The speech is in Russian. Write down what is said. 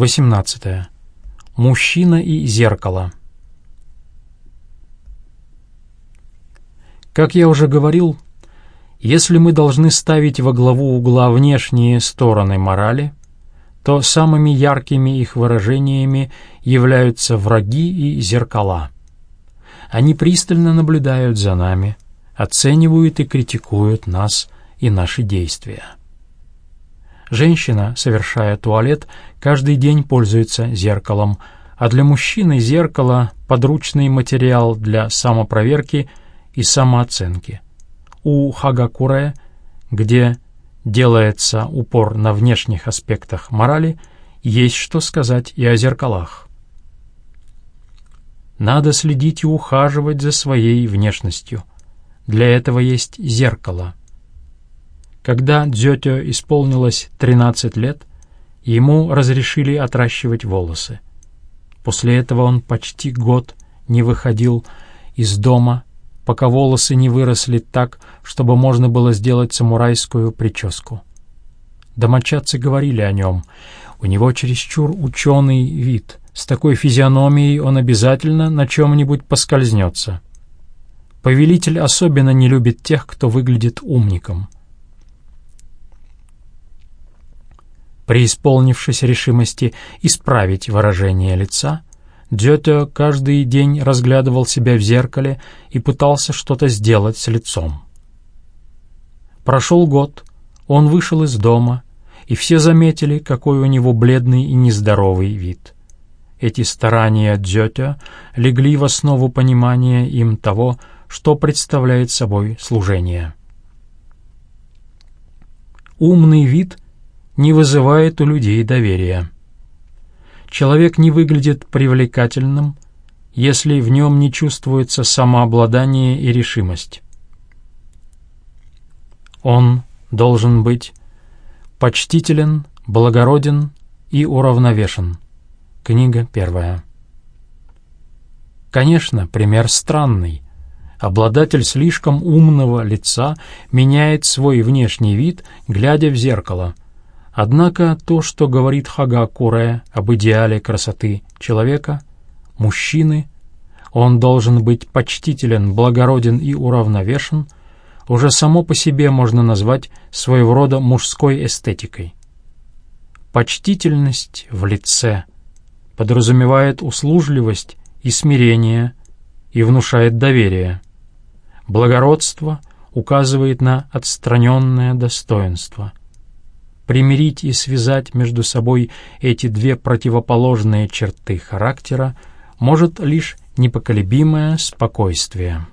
18. Мужчина и зеркало. Как я уже говорил, если мы должны ставить во главу угла внешние стороны морали, то самыми яркими их выражениями являются враги и зеркала. Они пристально наблюдают за нами, оценивают и критикуют нас и наши действия. Женщина, совершая туалет, каждый день пользуется зеркалом, а для мужчины зеркало — подручный материал для самопроверки и самооценки. У Хагакуре, где делается упор на внешних аспектах морали, есть что сказать и о зеркалах. Надо следить и ухаживать за своей внешностью. Для этого есть зеркало. Когда Дзётё исполнилось 13 лет, ему разрешили отращивать волосы. После этого он почти год не выходил из дома пока волосы не выросли так, чтобы можно было сделать самурайскую прическу. Домочадцы говорили о нем. У него чересчур ученый вид. С такой физиономией он обязательно на чем-нибудь поскользнется. Повелитель особенно не любит тех, кто выглядит умником. Преисполнившись решимости исправить выражение лица, Дзёте каждый день разглядывал себя в зеркале и пытался что-то сделать с лицом. Прошел год, он вышел из дома, и все заметили, какой у него бледный и нездоровый вид. Эти старания Дзёте легли в основу понимания им того, что представляет собой служение. Умный вид не вызывает у людей доверия человек не выглядит привлекательным, если в нем не чувствуется самообладание и решимость. Он должен быть почтителен, благороден и уравновешен. Книга первая. Конечно, пример странный. Обладатель слишком умного лица меняет свой внешний вид, глядя в зеркало — Однако то, что говорит Хагакуре об идеале красоты человека, мужчины, он должен быть почтителен, благороден и уравновешен, уже само по себе можно назвать своего рода мужской эстетикой. Почтительность в лице подразумевает услужливость и смирение и внушает доверие. Благородство указывает на отстраненное достоинство – примирить и связать между собой эти две противоположные черты характера может лишь непоколебимое спокойствие.